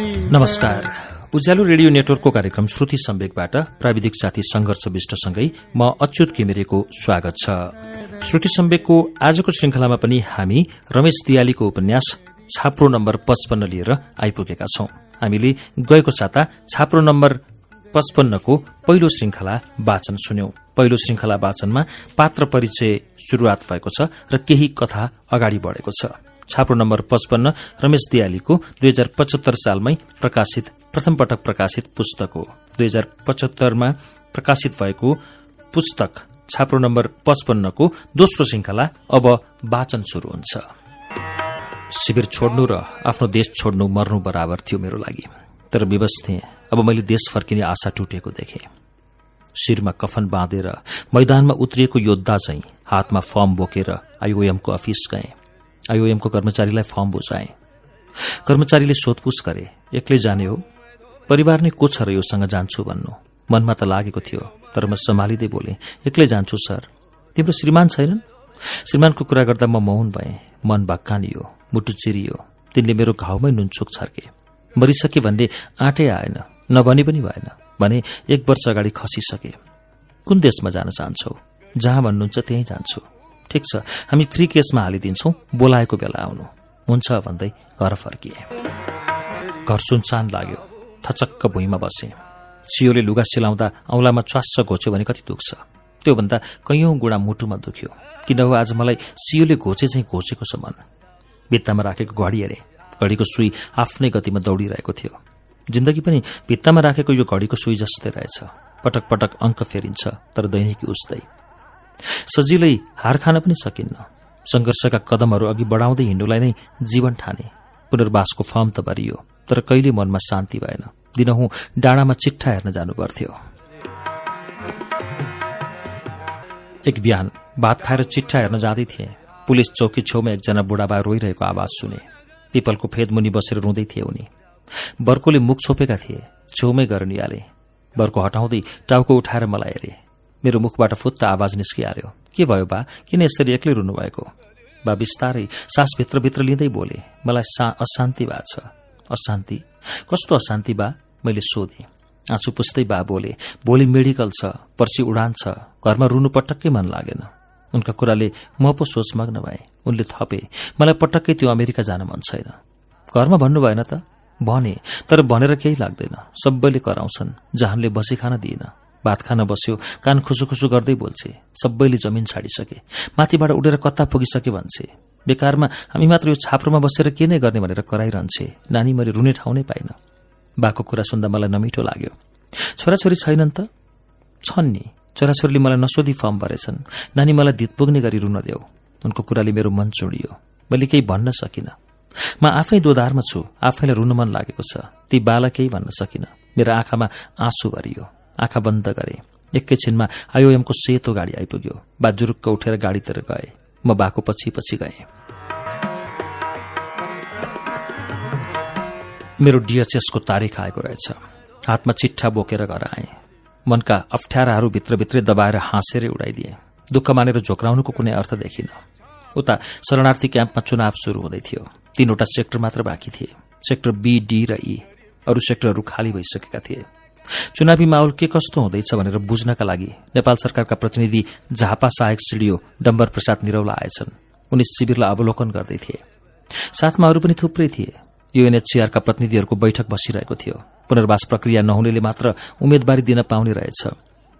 नमस्कार। उज्यालो रेडियो नेटवर्कको कार्यक्रम श्रुति सम्वेकबाट प्राविधिक साथी संघर्ष विष्टसँगै म अच्युत घिमिरेको स्वागत छ। श्रुति सम्वेकको आजको श्रृंखलामा पनि हामी रमेश दियालीको उपन्यास छाप्रो नम्बर पचपन्न लिएर आइपुगेका छौं। हामीले गएको साता छाप्रो नम्बर पचपन्नको पहिलो श्रृंखला वाचन सुन्यौं। पहिलो श्रृंखला वाचनमा पात्र परिचय शुरूआत भएको छ र केही कथा अगाडि बढ़ेको छ। छाप्रो नम्बर पचपन्न रमेश दियालीको दुई हजार पचहत्तर सालमै प्रकाशित प्रथम पटक प्रकाशित पुस्तक हो। दुई हजार पचहत्तरमा प्रकाशित भएको पुस्तक छाप्रो नम्बर पचपन्नको दोस्रो श्रृंखला अब वाचन शुरू हुन्छ। शिविर छोड्नु र आफ्नो देश छोड्नु मर्नु बराबर थियो मेरो लागि। तर विवश थिएँ अब मैले देश फर्किने आशा टुटेको देखेँ। शिरमा कफन बाँधेर मैदानमा उत्रिएको योद्धा चाहिँ हातमा फर्म बोकेर आइओएमको अफिस गए। आइओएमको कर्मचारीलाई फर्म बुझाए। कर्मचारीले सोधपूछ गरे एक्लै जाने हो? परिवार नै को छ र योसँग जान्छु भन्नु? मनमा त लागेको थियो तर म सम्हालिँदै बोले एक्लै जान्छु सर। तिम्रो श्रीमान छैनन्? श्रीमानको कुरा गर्दा म मौन भए। मन भक्कानियो मुटु चिरियो तिनले मेरो घाउमै नुनचुक छर्के। मरिसके भन्ने आँटै आएन नभनी पनि भएन भने एक वर्ष अगाडि खसिसके। कुन देशमा जान चाहन्छौ? जहाँ भन्नुहुन्छ त्यहीँ जान्छु। ठिक छ। हामी फ्री केसमा हालिदिन्छौ। बोलाएको बेला आउनु। हुन्छ भन्दै घर फर्किए। घर सुनसान लाग्यो। थचक्क भुइँमा बसे। सियोले लुगा सिलाउँदा औंलामा च्वास्स घोच्यो भने कति दुख्छ। त्योभन्दा कैयौं गुणा मुटुमा दुख्यो। किन आज मलाई सियोले घोचे चाहिँ घोचेको छ मन भित्तामा राखेको घडी हेरे। घडीको सुई आफ्नै गतिमा दौडिरहेको थियो। जिन्दगी पनि भित्तामा राखेको यो घडीको सुई जस्तै रहेछ। पटक पटक अङ्क फेरिन्छ तर दैनिकी उस्तै। सजिलै हार खान पनि सकिन्न। संघर्षका कदमहरू अघि बढ़ाउँदै हिँड्नुलाई नै जीवन ठाने। पुनर्वासको फर्म त भरियो तर कहिले मनमा शान्ति भएन। दिनहुँ डाँडामा चिट्ठा हेर्न जानु पर्थ्यो एक बिहान भात खाएर चिट्ठा हेर्न जाँदै थिए। पुलिस चौकी छेउमा एकजना बुढाबा रोइरहेको आवाज सुने। पिपलको फेदमुनि बसेर रुँदै थिए उनी। बर्कोले मुख छोपेका थिए छेउमै गरेर निहाले बर्को हटाउँदै टाउको उठाएर मलाई हेरे। मेरो मुखबाट फुत्त आवाज निस्किहाल्यो। के भयो बा? किन यसरी एक्लै रुनु भएको बा बिस्तारै। सास भित्रभित्र लिँदै बोले। मलाई अशान्ति भएको छ। अशान्ति? कस्तो अशान्ति बा? मैले सोधे। आँसु पुस्दै बा बोले। भोलि मेडिकल छ। पर्सि उडान छ। घरमा रुनु पटक्कै मन लागेन। उनका कुराले म पो सोचमग्न भए। उनले थपे। मलाई पटक्कै त्यो अमेरिका जान मन छैन। घरमा भन्नु भएन त? भने। तर भनेर केही लाग्दैन। सबैले कराउँछन्। जहानले बसी खान दिइन भात खान बस्यो कान खुसु खुसु गर्दै बोल्छे सबैले जमिन छाडिसके। माथिबाट उडेर कता पुगिसके भन्छे बेकारमा हामी मात्र यो छाप्रोमा बसेर के नै गर्ने भनेर कराइरहन्छे नानी मैले रुने ठाउँ नै पाइन। बाको कुरा सुन्दा मलाई नमिठो लाग्यो। छोराछोरी छैनन् त? छन् नि। छोराछोरीले मलाई नसोधी फर्म भरेछन्। नानी मलाई दित पुग्ने गरी रुन देऊ। उनको कुराले मेरो मन चुडियो। मैले केही भन्न सकिन। म आफै दोधारमा छु। आफैलाई रुन मन लागेको छ। ती बाला केही भन्न सकिन। मेरो आँखामा आँसु भरियो। आँखा बन्द गरे। एकैछिनमा आइओएमको सेतो गाडी आइपुग्यो। बाजुरुक्क उठेर गाडीतिर गए। म बाको पछि पछि गए। मेरो डिएचएसको तारिख आएको रहेछ। हातमा चिट्ठा बोकेर घर आए। मनका अप्ठ्याराहरू भित्रभित्रै दबाएर हाँसेरै उडाइदिए। दुःख मानेर झोक्राउनुको कुनै अर्थ देखिन। उता शरणार्थी क्याम्पमा चुनाव शुरू हुँदै थियो। तीनवटा सेक्टर मात्र बाँकी थिए। सेक्टर बी डी र ई। अरू सेक्टरहरू खाली भइसकेका थिए। चुनावी माहौल के कस्तो हुँदैछ भनेर बुझ्नका लागि नेपाल सरकारका प्रतिनिधि झापा सहायक सिडियो डम्बर प्रसाद निरौला आएछन्। उनी शिविरलाई अवलोकन गर्दै थिए। साथमा अरू पनि थुप्रै थिए। युएनएचसीआरका प्रतिनिधिहरूको बैठक बसिरहेको थियो। पुनर्वास प्रक्रिया नहुनेले मात्र उम्मेद्वारी दिन पाउने रहेछ।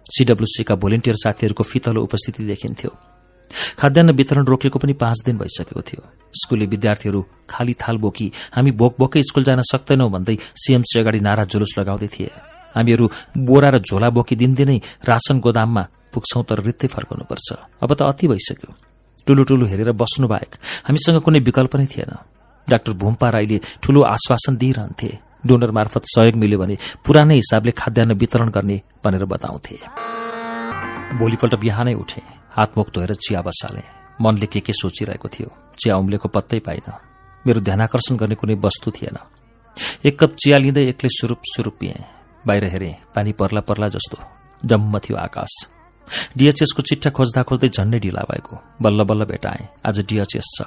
सीडब्ल्यूसीका भोलिन्टियर साथीहरूको फितलो उपस्थिति देखिन्थ्यो। खाद्यान्न वितरण रोकेको पनि पाँच दिन भइसकेको थियो। स्कूली विद्यार्थीहरू खाली थाल बोकी हामी बोक बोकै स्कूल जान सक्दैनौ भन्दै सीएमसी अगाडि नारा जुलुस लगाउँदै थिए। हामीहरू बोरा र झोला बोकी दिनदिनै राशन गोदाममा पुग्छौं तर रित्तै फर्काउनुपर्छ अब त अति भइसक्यो। टुलु टुलु हेरेर बस्नु बाहेक हामीसँग कुनै विकल्प नै थिएन। डाक्टर भूम्पा राईले ठूलो आश्वासन दिइरहन्थे। डोनर मार्फत सहयोग मिल्यो भने पुरानै हिसाबले खाद्यान्न वितरण गर्ने भनेर बताउँथे। भोलिपल्ट बिहानै उठे। हातमुख धोएर चिया बसाले। मनले के के सोचिरहेको थियो चिया उम्लेको पत्तै पाइन। मेरो ध्यानकर्षण गर्ने कुनै वस्तु थिएन। एक कप चिया लिँदै एक्लै सुरूप सुरूप पिएँ। बाहिर हेरे पानी पर्ला पर्ला जस्तो। जम्म थियो आकाश। डिएचएसको चिट्ठा खोज्दा खोज्दै झन्डै ढिला भएको। बल्ल बल्ल भेटाए। आज डिएचएस छ।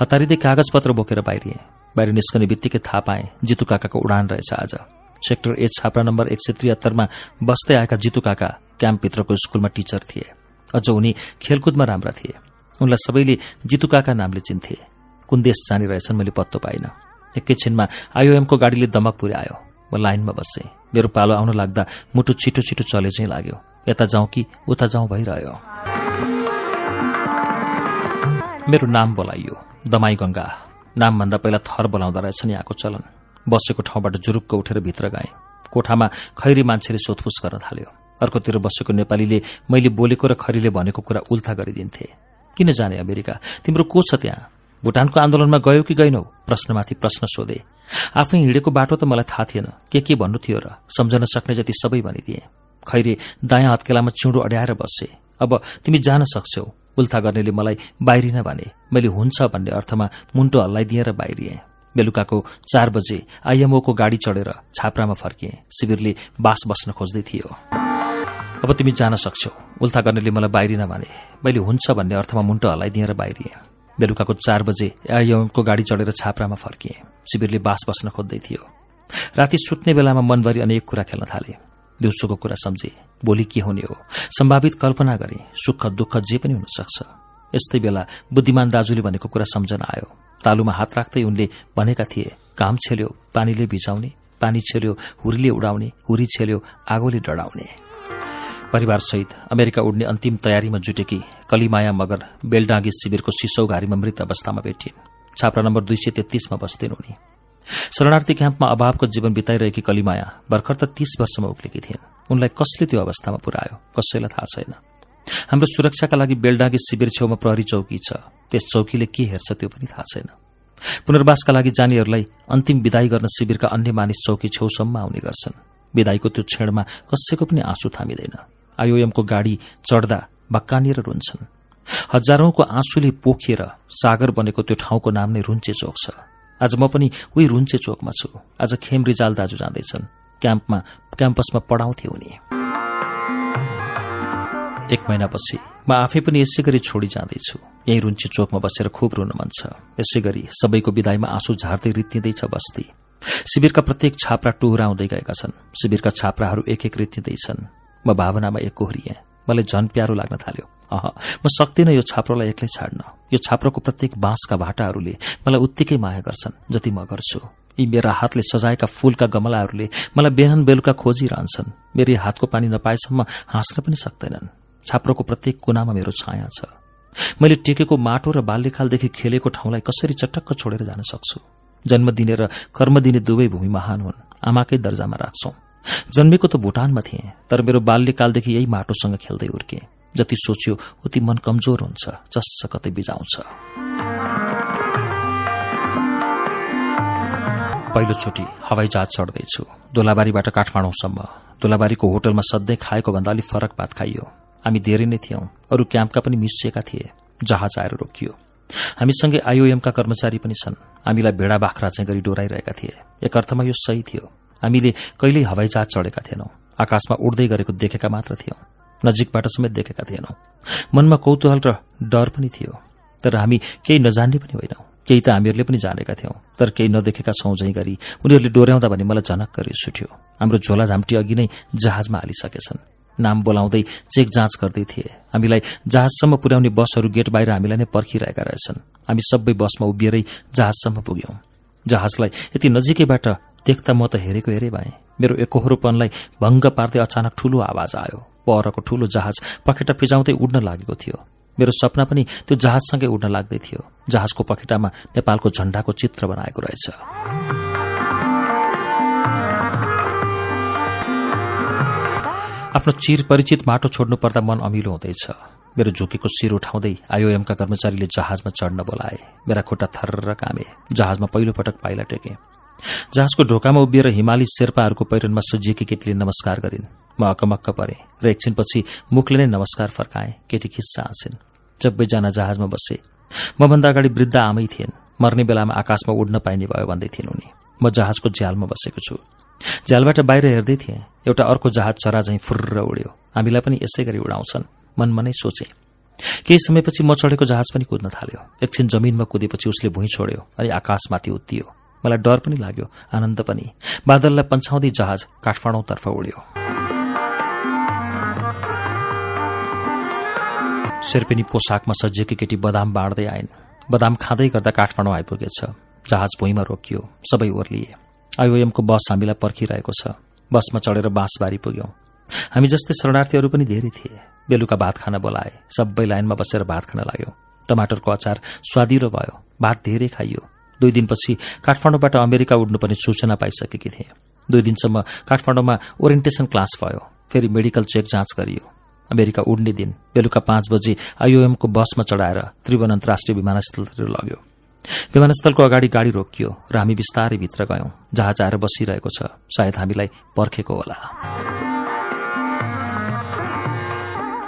हतारिँदै कागज पत्र बोकेर बाहिरिए बाहिर निस्कने बित्तिकै थाहा पाए जितु काकाको उडान रहेछ आज। सेक्टर एच छाप्रा नम्बर एक सय त्रिहत्तरमा बस्दै आएका जितु काका क्याम्पभित्रको स्कूलमा टिचर थिए। अझ उनी खेलकुदमा राम्रा थिए। उनलाई सबैले जितु काका नामले चिन्थे। कुन देश जाने रहेछन् मैले पत्तो पाइन। एकैछिनमा आइओएमको गाडीले दमक पुर्यायो। म लाइनमा बसेँ। मेरो पालो आउन लाग्दा मुटु छिटो छिटो चले चाहिँ लाग्यो। यता जाउँ कि उता जाउँ भइरह्यो। मेरो नाम बोलाइयो दमाई गंगा नामभन्दा पहिला थर बोलाउँदो रहेछन् यहाँको चलन। बसेको ठाउँबाट जुरुक्क उठेर भित्र गए। कोठामा खैरी मान्छेले सोधपुछ गर्न थाल्यो। अर्कोतिर बसेको नेपालीले मैले बोलेको र खैरीले भनेको कुरा उल्था गरिदिन्थे। किन जाने अमेरिका? तिम्रो को छ त्यहाँ? भूटानको आन्दोलनमा गयो कि गएनौ प्रश्नमाथि प्रश्न सोधे। आफै हिँडेको बाटो त मलाई थाहा थिएन। के के भन्नु थियो र? सम्झन सक्ने जति सबै भनिदिए। खैरे दायाँ हत्केलामा चिउँडो अड्याएर बसे अब तिमी जान सक्छौ। उल्था गर्नेले मलाई बाहिरिन भने। मैले हुन्छ भन्ने अर्थमा मुन्टो हल्लाइदिए र बाहिरिए। बेलुकाको चार बजे आइएमओको गाडी चढेर छाप्रामा फर्किए। शिविरले बास बस्न खोज्दै थियो। अब तिमी जान सक्छौ। उल्था गर्नेले मलाई बाहिरिन भने। मैले हुन्छ भन्ने अर्थमा मुन्टो हल्लाइदिएर बाहिरिए। बेलुकाको चार बजे एआइएमको गाडी चढेर छाप्रामा फर्किए। शिविरले बास बस्न खोज्दै थियो। राति सुत्ने बेलामा मनभरि अनेक कुरा खेल्न थाले। दिउँसोको कुरा सम्झे। भोलि के हुने हो? सम्भावित कल्पना गरे सुख दुःख जे पनि हुन सक्छ यस्तै बेला बुद्धिमान दाजुले भनेको कुरा सम्झना आयो। तालुमा हात राख्दै उनले भनेका थिए काम छेल्यो पानीले भिजाउने पानी छेल्यो हुरीले उडाउने हुरी छेल्यो आगोले डढाउने। परिवारसहित अमेरिका उड्ने अन्तिम तयारीमा जुटेकी कलिमाया मगर बेलडाँगी शिविरको सिसौ घारीमा मृत अवस्थामा भेटिन् छाप्रा नम्बर दुई सय तेत्तीसमा बस्थिन् उनी शरणार्थी क्याम्पमा अभावको जीवन बिताइरहेकी कलिमाया भर्खर त तीस वर्षमा उक्लेकी थिइन्। उनलाई कसले त्यो अवस्थामा पुर्यायो कसैलाई थाहा छैन। हाम्रो सुरक्षाका लागि बेलडाँगी शिविर छेउमा प्रहरी चौकी छ। त्यस चौकीले के हेर्छ त्यो पनि थाहा छैन। पुनर्वासका लागि जानेहरूलाई अन्तिम विदाई गर्न शिविरका अन्य मानिस चौकी छेउसम्म आउने गर्छन्। विदाईको त्यो क्षणमा कसैको पनि आँसु थामिँदैन। आइओएमको गाडी चढ्दा भक्कानिएर रुन्छन्। हजारौंको आँसुले पोखिएर सागर बनेको त्यो ठाउँको नाम नै रुन्चे चोक छ। आज म पनि उही रुन्चे चोकमा छु। आज खेम रिजाल दाजु जाँदैछन्। क्याम्पमा क्याम्पसमा पढाउँथे उनी। एक महिनापछि म आफै पनि यसै गरी छोडी जाँदैछु। यही रुन्ची चोकमा बसेर खुब रुन मन छ। यसै गरी सबैको विदाईमा आँसु झार्दै रित्तिँदैछ बस्ती। शिविरका प्रत्येक छाप्रा टुहुराउँदै गएका छन्। शिविरका छाप्राहरू एक एक रित्तिँदैछन्। म भावनामा एक कोहरिएँ। मलाई झन प्यारो लाग्न थाल्यो। अह म सक्दिनँ यो छाप्रोलाई एक्लै छाड्न। यो छाप्रोको प्रत्येक बाँसका भाटाहरूले मलाई उत्तिकै माया गर्छन् जति म गर्छु। यी मेरा हातले सजाएका फूलका गमलाहरूले मलाई बिहान बेलुका खोजिरहन्छन्। मेरो हातको पानी नपाएसम्म हाँस्न पनि सक्दैनन्। छाप्रोको प्रत्येक कुनामा मेरो छाया छ। मैले टेकेको माटो र बाल्यकालदेखि खेलेको ठाउँलाई कसरी चटक्क छोडेर जान सक्छु? जन्म दिने र कर्म दिने दुवै भूमि महान हुन्। आमाकै दर्जामा राख्छौं। जन्मेको त भूटानमा थिएँ तर मेरो बाल्यकालदेखि यही माटोसँग खेल्दै उर्के। जति सोच्यो उति मन कमजोर हुन्छ जस कतै बिजाउँछ। पहिलोचोटि हवाईजहाज चढ्दैछु। दोलाबारीबाट काठमाडौँसम्म। दोलाबारीको होटलमा सधैँ खाएको भन्दा अलिक फरक भात खाइयो। हामी धेरै नै थियौं। अरू क्याम्पका पनि मिसिएका थिए। जहाज आएर रोकियो। हामीसँगै आइओएमका कर्मचारी पनि छन्। हामीलाई भेडा बाख्रा चाहिँ गरी डोराइरहेका थिए। एक अर्थमा यो सही थियो। हामीले कहिल्यै हवाईजहाज चढेका थिएनौं। आकाशमा उड्दै गरेको देखेका मात्र थियौं। नजिकबाट समेत देखेका थिएनौं। मनमा कौतूहल र डर पनि थियो। तर हामी केही नजान्ने पनि होइनौं। केही त हामीहरूले पनि जानेका थियौं। तर केही नदेखेका छौं झै गरी उनीहरूले डोर्याउँदा भने मलाई झनक्क रिस उठ्यो। हाम्रो झोला झाम्टी अघि नै जहाजमा हालिसकेछन्। नाम बोलाउँदै चेक जाँच गर्दै थिए। हामीलाई जहाजसम्म पुर्याउने बसहरू गेट बाहिर हामीलाई नै पर्खिरहेका रहेछन्। हामी सबै बसमा उभिएरै जहाजसम्म पुग्यौं। जहाजलाई यति नजिकैबाट देख्दा म त हेरेको हेरे भए मेरो एकहोरोपनलाई भङ्ग पार्दै अचानक ठूलो आवाज आयो। परको ठूलो जहाज पखेटा फिजाउँदै उड्न लागेको थियो। मेरो सपना पनि त्यो जहाजसँगै उड्न लाग्दै थियो। जहाजको पखेटामा नेपालको झण्डाको चित्र बनाएको रहेछ। आफ्नो चिर परिचित माटो छोड्नु पर्दा मन अमिलो हुँदैछ। मेरो झुकेको शिर उठाउँदै आइओएमका कर्मचारीले जहाजमा चढ्न बोलाए। मेरा खुट्टा थर्र कामे। जहाजमा पहिलो पटक पाइला टेके। जहाजको ढोकामा उभिएर हिमाली शेर्पाहरूको पहिरनमा सजिएकी केटीले नमस्कार गरिन्। म अकमक्क परे र एकछिनपछि मुखले नै नमस्कार फर्काए। केटी खिस्सा हाँसिन्। जब्बैजना जहाजमा बसे। मभन्दा अगाडि वृद्ध आमै थिइन् मर्ने बेलामा आकाशमा उड्न पाइने भयो भन्दै थिइन् उनी। म जहाजको झ्यालमा बसेको छु। झ्यालबाट बाहिर हेर्दै थिएँ। एउटा अर्को जहाज चरा झैं फुर्र उड्यो। हामीलाई पनि यसै गरी उडाउँछन्। मनमा नै सोचे। केही समयपछि म चढेको जहाज पनि कुद्न थाल्यो। एकछिन जमिनमा कुदेपछि उसले भुइँ छोड्यो अनि आकाशमाथि उत्तियो। मलाई डर पनि लाग्यो आनन्द पनि। बादललाई पन्छाउँदै जहाज काठमाडौँतर्फ उड्यो शेर्पेनी पोसाकमा सजिएकी केटी बदाम बाँड्दै आइन्। बदाम खाँदै गर्दा काठमाडौँ आइपुगेछ। जहाज भुइँमा रोकियो सबै ओर्लिए। आइओएमको बस हामीलाई पर्खिरहेको छ। बसमा चढेर बाँसबारी पुग्यौं। हामी जस्तै शरणार्थीहरू पनि धेरै थिए। बेलुका भात खान बोलाए। सबै लाइनमा बसेर भात खान लाग्यो। टमाटरको अचार स्वादिलो भयो। भात धेरै खाइयो। दुई दिनपछि काठमाडौँबाट अमेरिका उड्नुपर्ने सूचना पाइसकेकी थिए। दुई दिनसम्म काठमाडौँमा ओरिएन्टेशन क्लास भयो। फेरि मेडिकल चेक जाँच गरियो। अमेरिका उड्ने दिन बेलुका पाँच बजे आइओएमको बसमा चढाएर त्रिभुवन अन्तर्राष्ट्रिय विमानस्थलतिर लग्यो। विमानस्थलको अगाडि गाडी रोकियो र हामी बिस्तारै भित्र गयौं। जहाज आएर बसिरहेको छ। सायद हामीलाई पर्खेको होला।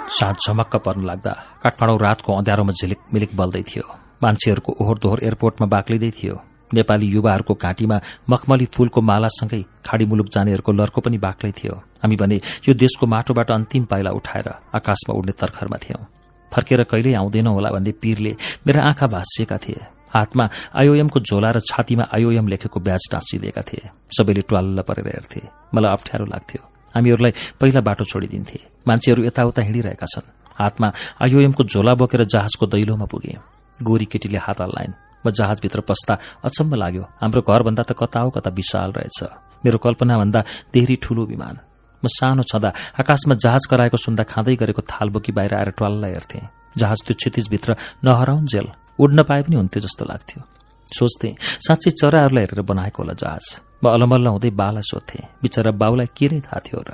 साँझ झमक्क पर्न लाग्दा काठमाडौँ रातको अँध्यारोमा झिलिक मिलिक बल्दै थियो। मान्छेहरूको ओहोर दोहोर एयरपोर्टमा बाक्लिँदै थियो। नेपाली युवाहरूको घाँटीमा मखमली फूलको मालासँगै खाडी मुलुक जानेहरूको लर्को पनि बाक्लै थियो। हामी भने यो देशको माटोबाट अन्तिम पाइला उठाएर आकाशमा उड्ने तर्खरमा थियौं। फर्केर कहिल्यै आउँदैनौ होला भन्ने पीरले मेरा आँखा भाँसिएका थिए। हातमा आइओएमको झोला र छातीमा आइओएम लेखेको ब्याज टाँसिदिएका थिए। सबैले ट्वाल्ल परेर हेर्थे। मलाई अप्ठ्यारो लाग्थ्यो। हामीहरूलाई पहिला बाटो छोडिदिन्थे। मान्छेहरू यताउता हिँडिरहेका छन्। हातमा आइओएमको झोला बोकेर जहाजको दैलोमा पुगे। गोरी केटीले हात हल्लाइन्। म जहाजभित्र पस्दा अचम्म लाग्यो। हाम्रो घरभन्दा त कता हो कता विशाल रहेछ। मेरो कल्पनाभन्दा धेरै ठूलो विमान। म सानो छँदा आकाशमा जहाज कराएको सुन्दा खाँदै गरेको थाल बोकी बाहिर आएर ट्वाल्ला हेर्थे। जहाज त्यो क्षितिजभित्र नहराउन् जेल। उड्न पाए पनि हुन्थ्यो जस्तो लाग्थ्यो। सोच्थे साँच्चै चराहरूलाई हेरेर बनाएको होला जहाज। म अलमल्ल हुँदै बालाई सोध्थे बिचरा बाउलाई के नै थाहा थियो र?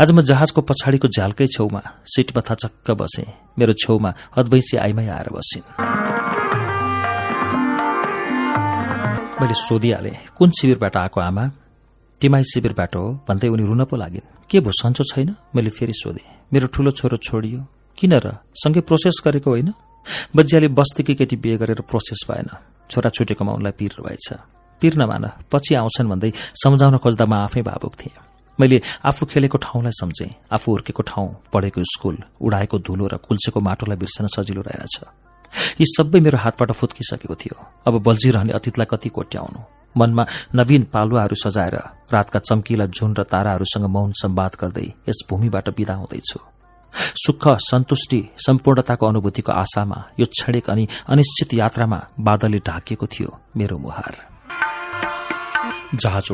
आज म जहाजको पछाडिको झ्यालकै छेउमा सिटमा थचक्क बसे। मेरो छेउमा अद्वैसी आइमै आएर बसिन्। मैले सोधिहाले कुन शिविरबाट आएको आमा? तिमाई शिविरबाट हो भन्दै उनी रुन पो लागिन्। के भो सन्चो छैन? मैले फेरि सोधे। मेरो ठूलो छोरो छोडियो। किन र? सँगै प्रोसेस गरेको होइन? बजियाले बस्तीकी केटी बिहे गरेर प्रोसेस भएन। छोरा छुटेकोमा उनलाई पीर भएछ पीर नमान पछि आउँछन् भन्दै सम्झाउन खोज्दा म आफै भावुक थिएँ। मैले आफू खेलेको ठाउँलाई सम्झेँ। आफू हुर्केको ठाउँ पढेको स्कूल उडाएको धुलो र कुल्चेको माटोलाई बिर्सन सजिलो रहेछ। यी सबै मेरो हातबाट फुत्किसकेको थियो। अब बल्झिरहने अतीतलाई कति कोट्याउनु? मनमा नवीन पालुवाहरू सजाएर रातका चम्किला झुन र ताराहरूसँग मौन सम्वाद गर्दै यस भूमिबाट विदा हुँदैछु। सुख सन्तुष्टि सम्पूर्णताको अनुभूतिको आशामा यो क्षणिक अनि अनिश्चित यात्रामा बादलले ढाकिएको थियो मेरो मुहार। जहाज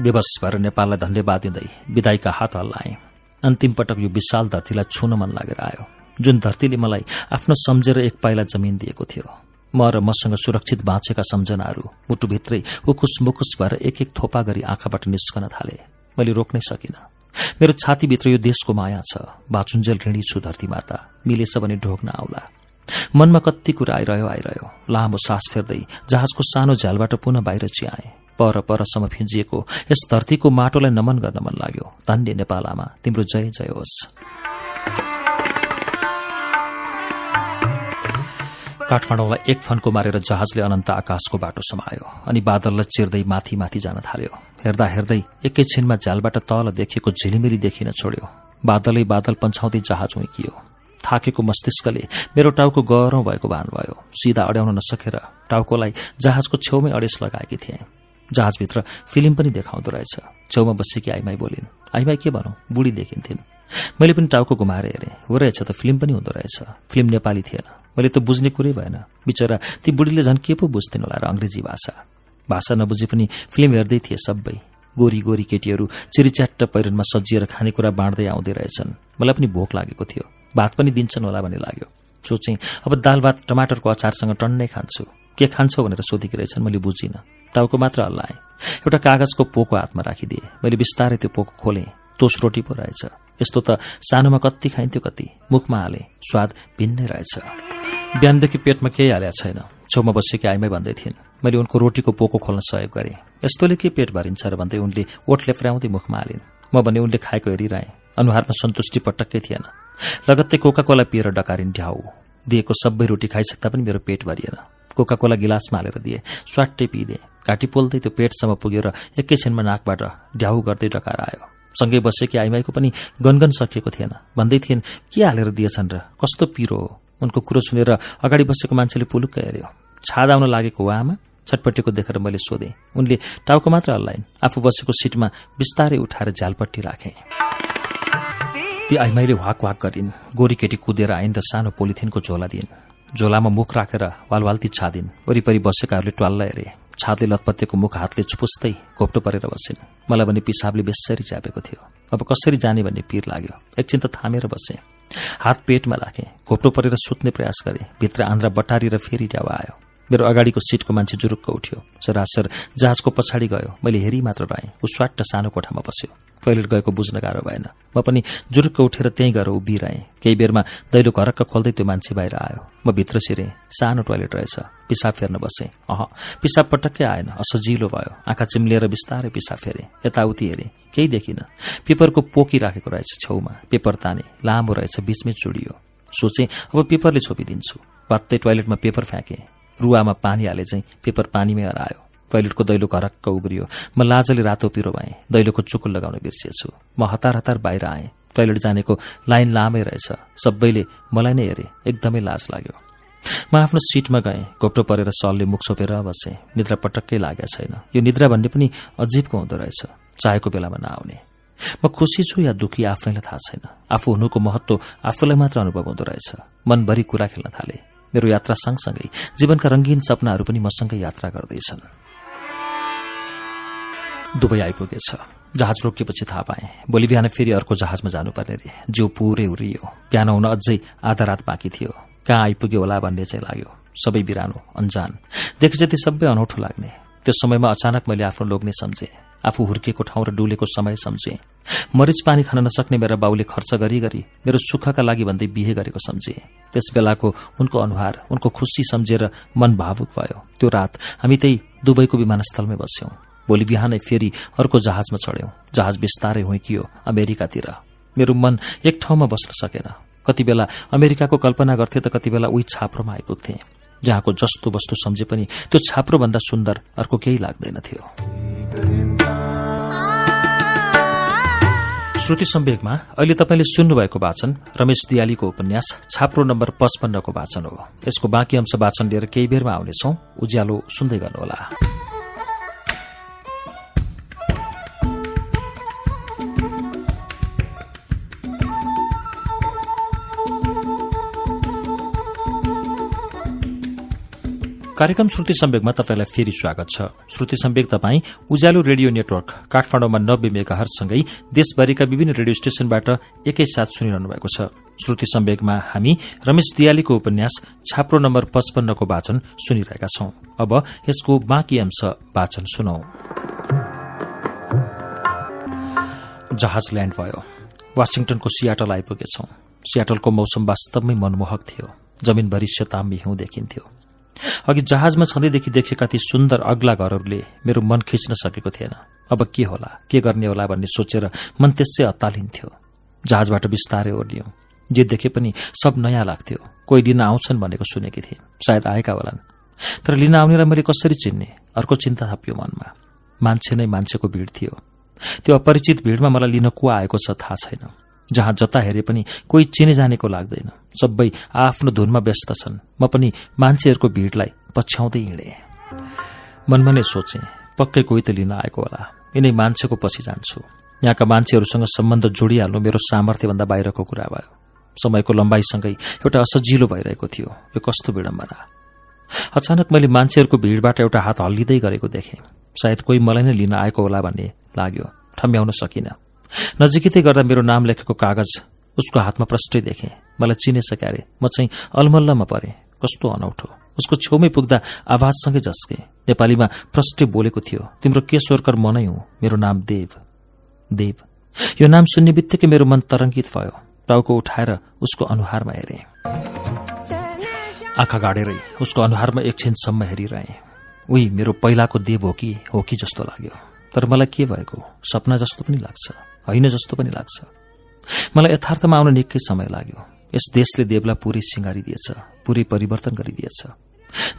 विवश भएर नेपाललाई धन्यवाद दिँदै विदाईका हात हल्लाए अन्तिम पटक यो विशाल धरतीलाई छुन मन लागेर आयो। जुन धरतीले मलाई आफ्नो सम्झेर एक पाइला जमिन दिएको थियो। म र मसँग सुरक्षित बाँचेका सम्झनाहरू मुटुभित्रै उकुस मुकुस भएर एक एक थोपा गरी आँखाबाट निस्कन थाले। मैले रोक्नै सकिन। मेरो छातीभित्र यो देशको माया छ। बाचुन्जेल ऋणी छु धरती माता मिलेछ भने ढोग्न आउला। मनमा कति कुरा आइरह्यो आइरह्यो। लामो सास फेर्दै जहाजको सानो झ्यालबाट पुनः बाहिर चियाए। पर परसम्म फिन्जिएको यस धरतीको माटोलाई नमन गर्न मन लाग्यो। धन्य नेपालमा तिम्रो जय जय होस्। काठमाडौँलाई एक फन्को मारेर जहाजले अनन्त आकाशको बाटो समायो अनि बादललाई चिर्दै माथि माथि जान थाल्यो। हेर्दा हेर्दै एकैछिनमा झ्यालबाट तल देखिएको झिलिमिली देखिन छोड्यो। बादलै बादल पन्छाउँदै जहाज उइकियो। थाकेको मस्तिष्कले मेरो टाउको गरौं भएको भान भयो। सिधा अड्याउन नसकेर टाउकोलाई जहाजको छेउमै अडेस लगाएकी थिएँ। जहाजभित्र फिल्म पनि देखाउँदो रहेछ। छेउमा बसेकी आइमाई बोलिन् आइमाई के भनौं? बुढी देखिन्थिन्। मैले पनि टाउको घुमाएर हेरेँ। हो रहेछ त फिल्म पनि हुँदो रहेछ। फिल्म नेपाली थिएन। मैले त बुझ्ने कुरै भएन। बिचरा ती बुढीले झन् के पो बुझ्थिन् होला र अंग्रेजी भाषा? भाषा नबुझे पनि फिल्म हेर्दै थिए सबै। गोरी गोरी केटीहरू चिरिच्याट्ट पहिरनमा सजिएर खानेकुरा बाँड्दै आउँदै रहेछन्। मलाई पनि भोक लागेको थियो। भात पनि दिन्छन् होला भन्ने लाग्यो। सोचे अब दाल भात टमाटरको अचारसँग टन्नै खान्छु। के खान्छौ भनेर सोधेकी रहेछन् मैले बुझिनँ। टाउको मात्र हल्लाएँ एउटा कागजको पोको हातमा राखिदिए। मैले बिस्तारै त्यो पोको खोलेँ। तोस रोटी पो रहेछ। यस्तो त सानोमा कति खाइन्थ्यो कति। मुखमा हाले। स्वाद भिन्नै रहेछ। बिहानदेखि पेटमा केही हालेको छैन। छेउमा बसेकी आइमै भन्दै थिइन् मैले उनको रोटीको पोको खोल्न सहयोग गरेँ। यस्तोले के पेट भरिन्छ र भन्दै उनले ओठ लेफ्राउँदै मुखमा हालिन्। म भने उनले खाएको हेरिरहेँ। अनुहारमा सन्तुष्टि पटक्कै थिएन। लगत्तै कोका कोला पिएर डकारिन् ढ्याउ। दिएको सबै रोटी खाइसक्दा पनि मेरो पेट भरिएन। कोका कोला गिलासमा हालेर दिए स्वाट्टै पिइदिए घाँटी पोल्दै त्यो पेटसम्म पुग्यो र एकैछिनमा नाकबाट ढ्याउ गर्दै डकार आयो। सँगै बसेकी आइमाईको पनि गनगन सकिएको थिएन। भन्दै थिइन् के हालेर दिएछन् र? कस्तो पिरो हो? उनको कुरो सुनेर अगाडि बसेको मान्छेले पुलुक्क हेऱ्यो। छाद आउन लागेको आमा? छटपट्टिको देखेर मैले सोधेँ। उनले टाउको मात्र हल्लाइन्। आफू बसेको सिटमा बिस्तारै उठाएर झ्यालपट्टि राखे। ती आइमाईले वाक वाक गरिन्। गोरी केटी कुदेर आइन् र सानो पोलिथिनको झोला दिइन्। झोलामा मुख राखेर वालवाल्ती छादिन्। वरिपरि बसेकाहरूले ट्वाल्ला हेरे छादले लतपत्तेको मुख हातले छुपुस्तै घोप्टो परेर बसिन्। मलाई भने पिसाबले बेसरी च्यापेको थियो। अब कसरी जाने भन्ने पिर लाग्यो। एकछिन त थामेर बसे। हात पेटमा राखे घोप्टो परेर सुत्ने प्रयास गरे। भित्र आन्द्रा बटारी र फेरि ड्यावा आयो। मेरो अगाडिको सिटको मान्छे जुरुक्क उठ्यो। सरासर जहाजको पछाडि गयो। मैले हेरी मात्र रहेँ। ऊ स्वाट सानो कोठामा बस्यो। टोइलेट गएको बुझ्न गाह्रो भएन। म पनि जुरुक्क उठेर त्यहीँ गएर उभिरहेँ। केही बेरमा दैलो घरक्क खोल्दै त्यो मान्छे बाहिर आयो। म भित्र सिरेँ। सानो टोइलेट रहेछ। पिसाब फेर्न बसेँ। अह पिसाब पटक्कै आएन। असजिलो भयो। आँखा चिम्लिएर बिस्तारै पिसाब फेरेँ। यताउति हेरेँ। केही देखिन। पेपरको पोकी राखेको रहेछ छेउमा। पेपर ताने। लामो रहेछ। बीचमै चुडियो। सोचे अब पेपरले छोपिदिन्छु। वात्तै टोइलेटमा पेपर फ्याँके। रुवामा पानी हाले चाहिँ पेपर पानीमै हरायो। टोइलेटको दैलो घरक्क उग्रियो। म लाजले रातो पिरो भएँ। दैलोको चुकुल लगाउन बिर्सिएछु। म हतार हतार बाहिर आएँ। टोइलेट जानेको लाइन लामै रहेछ। सबैले मलाई नै हेरे। एकदमै लाज लाग्यो। म आफ्नो सिटमा गएँ। घोप्टो परेर सलले मुख छोपेर बसेँ। निद्रा पटक्कै लागेको छैन। यो निद्रा भन्ने पनि अजीबको हुँदो रहेछ। चाहेको बेलामा नआउने। म खुसी छु या दुखी आफैलाई थाहा छैन। आफू हुनुको महत्व आफूलाई मात्र अनुभव हुँदो रहेछ। मनभरि कुरा खेल्न थाले। मेरो यात्रा सँगसँगै जीवनका रंगीन सपनाहरू पनि मसँगै यात्रा गर्दैछन्। दुबई आइपुगेछ। जहाज रोकिएपछि थाहा पाएँ भोलि बिहान फेरि अर्को जहाजमा जानुपर्ने रे। जिउ पुरै उरियो। बिहान हुन अझै आधा रात बाँकी थियो। कहाँ आइपुग्यो होला भन्ने चाहिँ लाग्यो। सबै बिरानो अन्जान। देखे जति सबै अनौठो लाग्ने। त्यो समयमा अचानक मैले आफ्नो लोग्ने सम्झे। आफू हुर्किएको ठाउँ र डुलेको समय सम्झे। मरिच पानी खान नसक्ने मेरा बाउले खर्च गरी गरी मेरो सुखका लागि भन्दै बिहे गरेको सम्झे। त्यस बेलाको उनको अनुहार उनको खुसी सम्झेर मन भावुक भयो। त्यो रात हामी त्यही दुबईको विमानस्थलमै बस्यौं। भोलि बिहानै फेरि अर्को जहाजमा चढ्यौं। जहाज बिस्तारै हुइकियो अमेरिकातिर। मेरो मन एक ठाउँमा बस्न सकेन। कति बेला अमेरिकाको कल्पना गर्थे त कति बेला उही छाप्रोमा आइपुग्थे। जहाँको जस्तो वस्तु सम्झे पनि त्यो छाप्रोभन्दा सुन्दर अर्को केही लाग्दैनथ्यो श्रुति सम्वेकमा अहिले तपाईँले सुन्नुभएको वाचन रमेश दियालीको उपन्यास छाप्रो नम्बर पचपन्नको वाचन हो। यसको बाँकी अंश वाचन लिएर केही बेरमा आउनेछौ। उज्यालो सुन्दै गर्नुहोला। कार्यक्रम श्रुति सम्वेकमा तपाईँलाई फेरि स्वागत छ। श्रुति सम्वेक तपाईँ उज्यालो रेडियो नेटवर्क काठमाडौँमा नब्बे मेगा हर्ससँगै देशभरिका विभिन्न रेडियो स्टेशनबाट एकैसाथ सुनिरहनु भएको छ। श्रुति सम्वेकमा हामी रमेश दियालीको उपन्यास छाप्रो नम्बर पचपन्नको वाचन सुनिरहेका छौं। अब यसको बाँकी अंश वाचन सुनौ। जहाज ल्याण्ड भयो। वासिङटनको सियाटल आइपुगेछौ। सियाटलको मौसम वास्तवमै मनमोहक थियो। जमीनभरि सेताम्बी हिउँ देखिन्थ्यो। अघि जहाजमा छँदैदेखि देखेका ती सुन्दर अग्ला घरहरूले मेरो मन खिच्न सकेको थिएन। अब के होला? के गर्ने होला भन्ने सोचेर मन त्यसै अत्तालिन्थ्यो। जहाजबाट बिस्तारै ओर्लियौं। जे देखे पनि सब नयाँ लाग्थ्यो। कोही लिन आउँछन् भनेको सुनेकी थिए। सायद आएका होलान्। तर लिन आउनेलाई मैले कसरी चिन्ने? अर्को चिन्ता थपियो मनमा। मान्छे नै मान्छेको भीड़ थियो। त्यो अपरिचित भीड़मा मलाई लिन को आएको छ थाहा छैन। जहाँ जता हेरे पनि कोही चिने जानेको लाग्दैन। सबै आफ्नो धुनमा व्यस्त छन्। म पनि मान्छेहरूको भीड़लाई पछ्याउँदै हिँडे। मनमा सोचे पक्कै कोही त लिन आएको होला। यिनै मान्छेको पछि जान्छु। यहाँका मान्छेहरूसँग सम्बन्ध जोडिहाल्नु मेरो सामर्थ्यभन्दा बाहिरको कुरा भयो। समयको लम्बाइसँगै एउटा असजिलो भइरहेको थियो। यो कस्तो विडम्बना। अचानक मैले मान्छेहरूको भीड़बाट एउटा हात हल्लिँदै गरेको देखेँ। सायद कोही मलाई नै लिन आएको होला भन्ने लाग्यो। ठम्ब्याउन सकिनँ। नजिकै गर्दा मेरो नाम लेखेको कागज उसको हातमा प्रष्टै देखे। मलाई चिने क्यारे म चाहिँ अलमल्लमा परे कस्तो अनौठो। उसको छेउमै पुग्दा आवाजसँगै झस्के। नेपालीमा प्रष्टै बोलेको थियो तिम्रो केशवरकर म नै हुँ? मेरो नाम देव। देव। यो नाम सुन्ने बित्तिकै मेरो मन तरंगित भयो। टाउको उठाएर उसको अनुहारमा हेरे। आँखा गाडेरै उसको अनुहारमा एकछिनसम्म हेरिरहे। उही मेरो पहिलाको देव हो कि? हो कि जस्तो लाग्यो। तर मलाई के भएको? सपना जस्तो पनि लाग्छ। होइन जस्तो पनि लाग्छ। मलाई यथार्थमा आउन निकै समय लाग्यो। यस देशले देवलाई पूरै सिंगारिदिएछ पूरै परिवर्तन गरिदिएछ।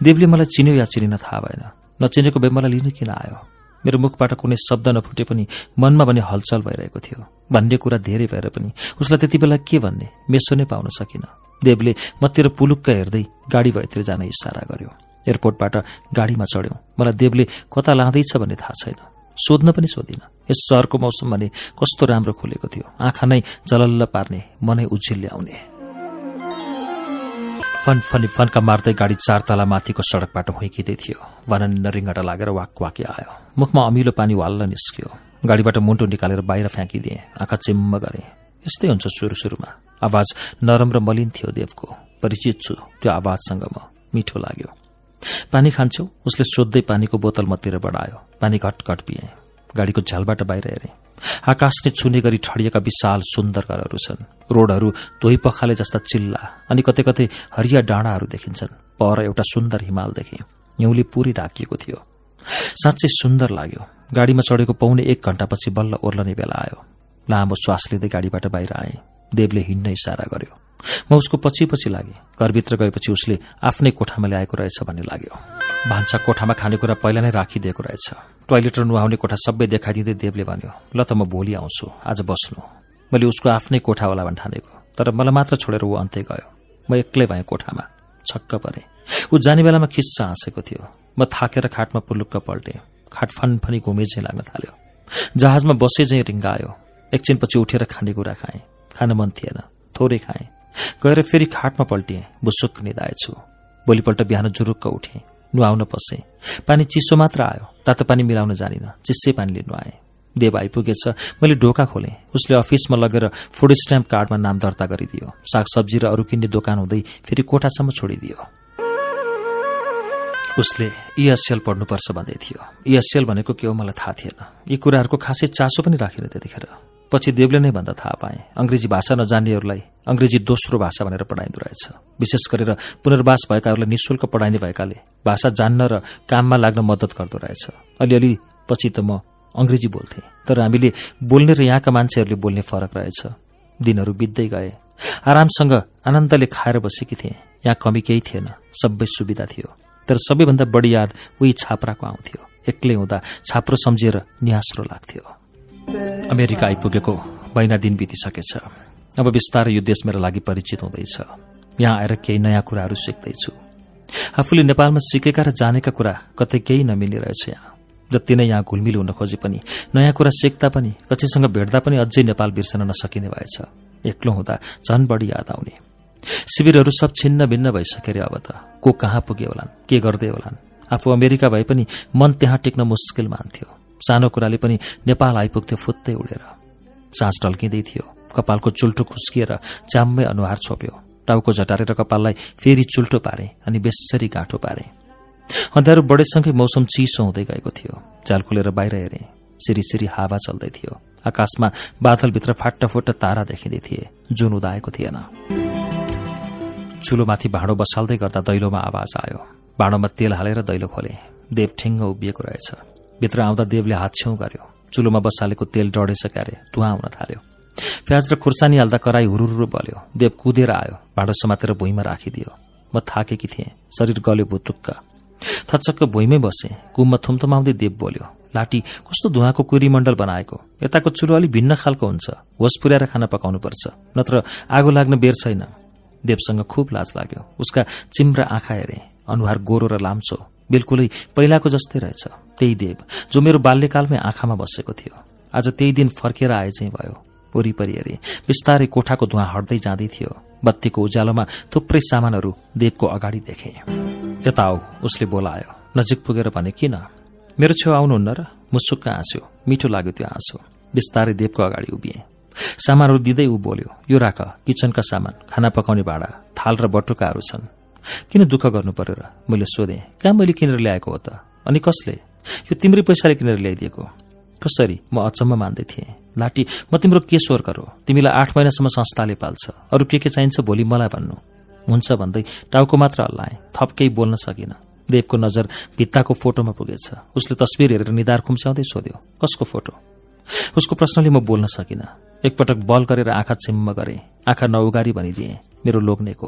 देवले मलाई चिन्यो या चिनिन थाहा भएन। नचिनेको भए लिन किन आयो? मेरो मुखबाट कुनै शब्द नफुटे पनि मनमा भने हलचल भइरहेको थियो। भन्ने कुरा धेरै भएर पनि उसलाई त्यति बेला के भन्ने मेसो नै पाउन सकिन। देवले मतिर पुलुक्क हेर्दै गाडी भएतिर जान इसारा गर्यो। एयरपोर्टबाट गाडीमा चढ्यौं। मलाई देवले कता लाँदैछ भन्ने थाहा छैन। सोध्न पनि सोधिन। यस सहरको मौसम भने कस्तो राम्रो खुलेको थियो। आँखा नै जलल्ल पार्ने मनै उज्जिल्ले आउने। फन फनी फन्का मार्दै गाडी चार तला माथिको सड़कबाट हुइकिँदै थियो। वानन्न रिङ्गटा लागेर वाक वाकी आयो। मुखमा अमिलो पानी वाल्ल निस्कियो। गाडीबाट मुन्टो निकालेर बाहिर फ्याँकिदिए। आँखा चिम्म गरे। यस्तै हुन्छ सुरु सुरुमा। आवाज नरम र मलिन थियो देवको। परिचित छु। त्यो आवाजसँग म मिठो लाग्यो। पानी खान्छौ? उसले सोध्दै पानीको बोतल मतिर बढायो। पानी घटघट पिए। गाडीको झ्यालबाट बाहिर हेरे। आकाशले छुने गरी ठडिएका विशाल सुन्दर घरहरू छन्। रोडहरू धोइ पखाले जस्ता चिल्ला अनि कतै कतै हरिया डाँडाहरू देखिन्छन्। पर एउटा सुन्दर हिमाल देखे हिउँले पूरी ढाकिएको थियो। साँच्चै सुन्दर लाग्यो। गाडीमा चढेको पाउने एक घण्टापछि बल्ल ओर्लने बेला आयो। लामो श्वास लिँदै गाडीबाट बाहिर आए। देवले हिँड्न इसारा गर्यो। म उसको पछि पछि लागे। घरभित्र गएपछि उसले आफ्नै कोठामा ल्याएको रहेछ भन्ने लाग्यो। भान्सा कोठामा खानेकुरा पहिला नै राखिदिएको रहेछ। टोयलेट र नुहाउने कोठा सबै देखाइदिँदै देवले भन्यो ल त म भोलि आउँछु आज बस्नु। मैले उसको आफ्नै कोठावाला भन्ठानेको तर मलाई मात्र छोडेर ऊ अन्त्य गयो। म एक्लै भएँ कोठामा छक्क परे। ऊ जाने बेलामा खिस्सा हाँसेको थियो। म थाकेर खाटमा पुलुक्क पल्टेँ। खाट फनफनी घुमे चाहिँ लाग्न थाल्यो। जहाजमा बसे चाहिँ रिङ्गायो। एकछिनपछि उठेर खानेकुरा खाएँ। खान मन थिएन। थोरै खाएँ। गएर फेरि खाटमा पल्टिएँ। बुसुक निधाएछु। भोलिपल्ट बिहान जुरुक्क उठेँ। नुहाउन पसे। पानी चिसो मात्र आयो। तातो पानी मिलाउन जानिन। चिस्से पानी लिनु आए। देव आइपुगेछ। मैले ढोका खोले। उसले अफिसमा लगेर फुड स्ट्याम्प कार्डमा नाम दर्ता गरिदियो। सागसब्जी र अरू किन्ने दोकान हुँदै फेरि कोठासम्म छोडिदियो। उसले इएसएल पढ्नुपर्छ भन्दै थियो। इएसएल भनेको के हो मलाई थाहा थिएन। यी कुराहरूको खासै चासो पनि राखेन त्यतिखेर। पछि देवले नै भन्दा थाहा पाए अंग्रेजी भाषा नजान्नेहरूलाई अंग्रेजी दोस्रो भाषा भनेर पढाइँदो रहेछ। विशेष गरेर पुनर्वास भएकाहरूलाई निशुल्क पढाइने भएकाले भाषा जान्न र काममा लाग्न मद्दत गर्दो रहेछ। अलिअलि पछि त म अंग्रेजी बोल्थे तर हामीले बोल्ने र यहाँका मान्छेहरूले बोल्ने फरक रहेछ। दिनहरू बित्दै गए। आरामसँग आनन्दले खाएर बसेकी थिए। यहाँ कमी केही थिएन सबै सुविधा थियो। तर सबैभन्दा बढी याद उही छाप्राको आउँथ्यो। एक्लै हुँदा छाप्रो सम्झिएर निहास्रो लाग्थ्यो। अमेरिका आइपुगेको महिना दिन बितिसकेछ। अब बिस्तारै यो देश मेरो लागि परिचित हुँदैछ। यहाँ आएर केही नयाँ कुराहरू सिक्दैछु। आफूले नेपालमा सिकेका र जानेका कुरा कतै केही नमिल्ने रहेछ यहाँ। जति नै यहाँ घुलमिल हुन खोजे पनि नयाँ कुरा सिक्दा पनि कसैसँग भेट्दा पनि अझै नेपाल बिर्सन नसकिने भएछ। एक्लो हुँदा झन बढ़ी याद आउने। शिविरहरू सब छिन्न भिन्न भइसके रे अब त। को कहाँ पुगे होलान्? के गर्दै होलान्? आफू अमेरिका भए पनि मन त्यहाँ टेक्न मुस्किल मान्थ्यो। सानो कुराले पनि नेपाल आइपुग्थ्यो फुत्तै उडेर। साँझ टल्किँदै थियो। कपालको चुल्टो खुस्किएर च्याम्मै अनुहार छोप्यो। टाउको झटारेर कपाललाई फेरि चुल्टो पारे अनि बेसरी गाँठो पारे। अँध्यारो बढेसँगै मौसम चिसो हुँदै गएको थियो। चाल खुलेर बाहिर हेरे। सिरी सिरी हावा चल्दै थियो। आकाशमा बादलभित्र फाट्टाफुट्टा तारा देखिँदै थिए। जुन उदाएको थिएन। चुलोमाथि भाँडो बसाल्दै गर्दा दैलोमा आवाज आयो। भाँडोमा तेल हालेर दैलो खोले। देव ठेङ्ग उभिएको रहेछ। भित्र आउँदा देवले हात छेउ गर्यो। चुलोमा बसालेको तेल डढेछ क्यारे धुवा हुन थाल्यो। प्याज र खुर्सानी हाल्दा कराई हुरुरु बल्यो। देव कुदेर आयो भाँडो समातेर भुइँमा राखिदियो। म थाकेकी थिएँ शरीर गल्यो भुतुक्क थचक्क भुइँमै बसे कुममा थुम्थुमाउँदै देव बोल्यो लाठी कस्तो धुवाको कुरीमण्डल बनाएको? यताको चुलो अलि भिन्न खालको हुन्छ। होस पुर्याएर खाना पकाउनुपर्छ नत्र आगो लाग्न बेर छैन। देवसँग खुब लाज लाग्यो। उसका चिम्रा आँखा हेरे अनुहार गोरो र लाम्चो बिल्कुलै पहिलाको जस्तै रहेछ। त्यही देव जो मेरो बाल्यकालमै आँखामा बसेको थियो। आज त्यही दिन फर्केर आए चाहिँ भयो। वरिपरि हेरे बिस्तारै कोठाको धुवा हट्दै जाँदै थियो। बत्तीको उज्यालोमा थुप्रै सामानहरू देवको अगाडि देखे। यता आऊ उसले बोलायो नजिक पुगेर भने किन? मेरो छेउ आउनुहुन्न र मुसुक्क हाँस्यो मिठो लाग्यो त्यो हाँसो। बिस्तारै देवको अगाडि उभिए। सामानहरू दिँदै ऊ बोल्यो यो राख किचनका सामान खाना पकाउने भाँडा थाल र बटुकाहरू छन्। किन दुःख गर्नु पर्यो र? मैले सोधेँ कहाँ मैले किनेर ल्याएको हो त? अनि कसले? यो तिम्रै पैसाले किनेर ल्याइदिएको कसरी? म अचम्म मान्दै थिएँ। लाटी म तिम्रो के स्वर्कर हो तिमीलाई आठ महिनासम्म संस्थाले पाल्छ। अरू के के चाहिन्छ भोलि मलाई भन्नु। हुन्छ भन्दै टाउको मात्र हल्लाएँ। थप केही बोल्न सकिन। देवको नजर भित्ताको फोटोमा पुगेछ। उसले तस्विर हेरेर निधार खुम्च्याउँदै सोध्यो कसको फोटो? उसको प्रश्नले म बोल्न सकिन। एकपटक बल गरेर आँखा चिम्म गरे। आँखा नउगारी भनिदिए मेरो लोग्नेको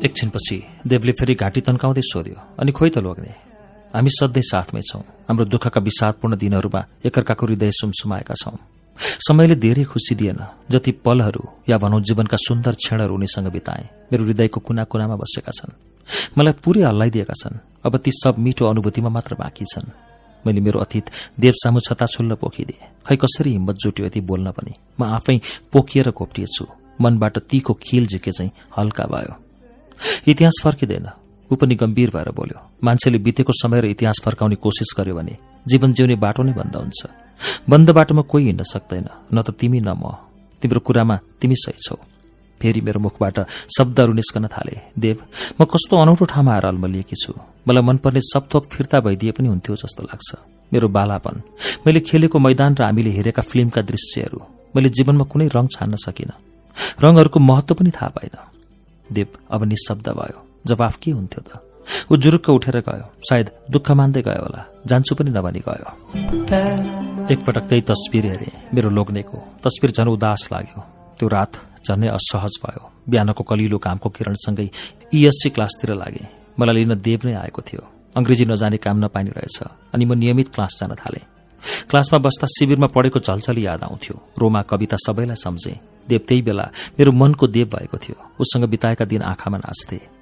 एकछिनपछि देवले फेरि घाँटी तन्काउँदै सोध्यो अनि खोइ त लोग्ने? हामी सधैँ साथमै छौं। हाम्रो दुःखका विषादपूर्ण दिनहरूमा एकअर्काको हृदय सुमसुमाएका छौं। समयले धेरै खुसी दिएन जति पलहरू या भनौँ जीवनका सुन्दर क्षणहरू उनीसँग बिताए। मेरो हृदयको कुना कुनामा बसेका छन्। मलाई पुरै हल्लाइदिएका छन्। अब ती सब मिठो अनुभूतिमा मात्र बाँकी छन्। मैले मेरो अतीत देवसामु छताछुल्ल पोखिदिए। खै कसरी हिम्मत जुट्यो यति बोल्न पनि? म आफै पोखिएर घोप्टिएछु मनबाट तीको खिल झिके चाहिँ हल्का भयो। इतिहास फर्किँदैन। ऊ पनि गम्भीर भएर बोल्यो मान्छेले बितेको समय र इतिहास फर्काउने कोसिस गर्यो भने जीवन जिउने बाटो नै बन्द हुन्छ। बन्द बाटोमा कोही हिँड्न सक्दैन न त तिमी न म। तिम्रो कुरामा तिमी सही छौ। फेरि मेरो मुखबाट शब्दहरू निस्कन थाले। देव म कस्तो अनौठो ठाउँमा आएर अल्मलिएकी छु। मलाई मनपर्ने सब थोक फिर्ता भइदिए पनि हुन्थ्यो जस्तो लाग्छ। मेरो बालापन मैले खेलेको मैदान र हामीले हेरेका फिल्मका दृश्यहरू मैले जीवनमा कुनै रंग छान्न सकिनँ। रंगहरूको महत्व पनि थाहा पाइन। देव अब निशब्द भयो। जवाफ के हुन्थ्यो त? ऊ जुरुक्क उठेर गयो। सायद दुःख मान्दै गयो होला। जान्छु पनि नभनी गयो। एकपटक त्यही तस्विर हेरे मेरो लोग्नेको। तस्विर झन् उदास लाग्यो। त्यो रात झन्नै असहज भयो। बिहानको कलिलो कामको किरणसँगै इएससी क्लासतिर लागे। मलाई लिन देव नै आएको थियो। अंग्रेजी नजाने काम नपाइने रहेछ अनि म नियमित क्लास जान थाले। क्लासमा बस्दा शिविरमा पढेको झलझली याद आउँथ्यो। रोमा कविता सबैलाई सम्झे। देव त्यही बेला मेरो मनको देव भएको थियो। उसँग बिताएका दिन आँखामा नाच्थे।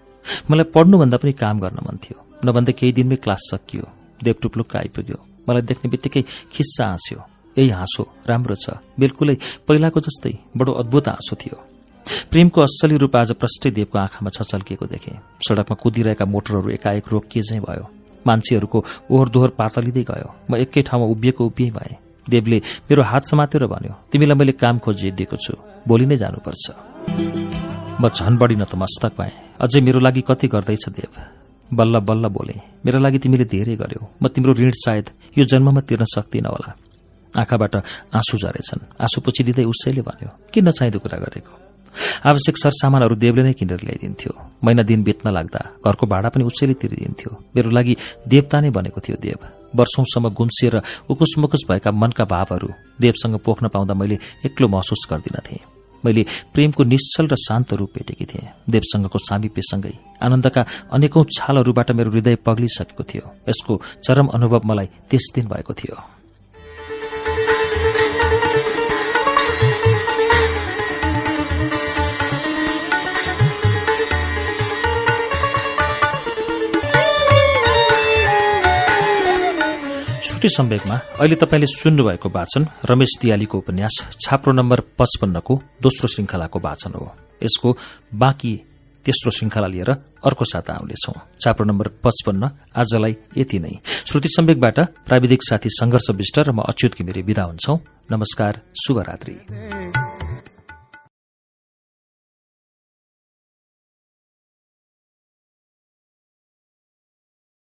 मलाई पढ्नुभन्दा पनि काम गर्न मन थियो। नभन्दा केही दिनमै क्लास सकियो। देव टुप्लुक्क आइपुग्यो। मलाई देख्ने बित्तिकै खिस्सा हाँस्यो। यही हाँसो राम्रो छ। बिल्कुलै पहिलाको जस्तै बडो अद्भुत हाँसो थियो। प्रेमको असली रूप आज प्रष्टै देवको आँखामा छचल्किएको देखे। सड़कमा कुदिरहेका मोटरहरू एकाएक रोकिए चाहिँ भयो? मान्छेहरूको ओहोर दोहोर पातलिँदै गयो। म एकै ठाउँमा उभिएको उभिए भए। देवले मेरो हात समातेर भन्यो तिमीलाई मैले काम खोजिदिएको छु। भोलि नै जानुपर्छ। म झन बढी न त मस्तक पाएँ अझै मेरो लागि कति गर्दैछ देव? बल्ल बल्ल बोले मेरा लागि तिमीले धेरै गर्यौ। म तिम्रो ऋण सायद यो जन्ममा तिर्न सक्दिन होला आँखाबाट आँसु झरेछन्। आँसु पुछिदिँदै उसैले भन्यो किन नचाहिँदो कुरा गरेको? आवश्यक सरसामानहरू देवले नै किनेर ल्याइदिन्थ्यो। महिना दिन बित्न लाग्दा घरको भाडा पनि उसैले तिरिदिन्थ्यो। मेरो लागि देवता नै बनेको थियो देव। वर्षौंसम्म गुम्सिएर उकुस मुकुस भएका मनका भावहरू देवसँग पोख्न पाउँदा मैले एक्लो महसुस गर्दिनथे मैले प्रेमको निश्चल र शान्त रूप भेटेकी थिएँ। देवसँगको सामिप्यसँगै आनन्दका अनेकौं छालहरूबाट मेरो हृदय पग्लिसकेको थियो। यसको चरम अनुभव मलाई त्यस दिन भएको थियो। श्रुति सम्वेकमा अहिले तपाईँले सुन्नुभएको वाचन रमेश दियालीको उपन्यास छाप्रो नम्बर पचपन्नको दोस्रो श्रृंखलाको वाचन हो। यसको बाँकी तेस्रो श्रृंखला लिएर अर्को साता आउनेछौ। छाप्रो नम्बर पचपन्न आजलाई यति नै। श्रुति सम्वेकबाट प्राविधिक साथी संघर्ष विष्ट र म अच्युत घिमिरे विदा हुन्छौ। नमस्कार शुभरात्री।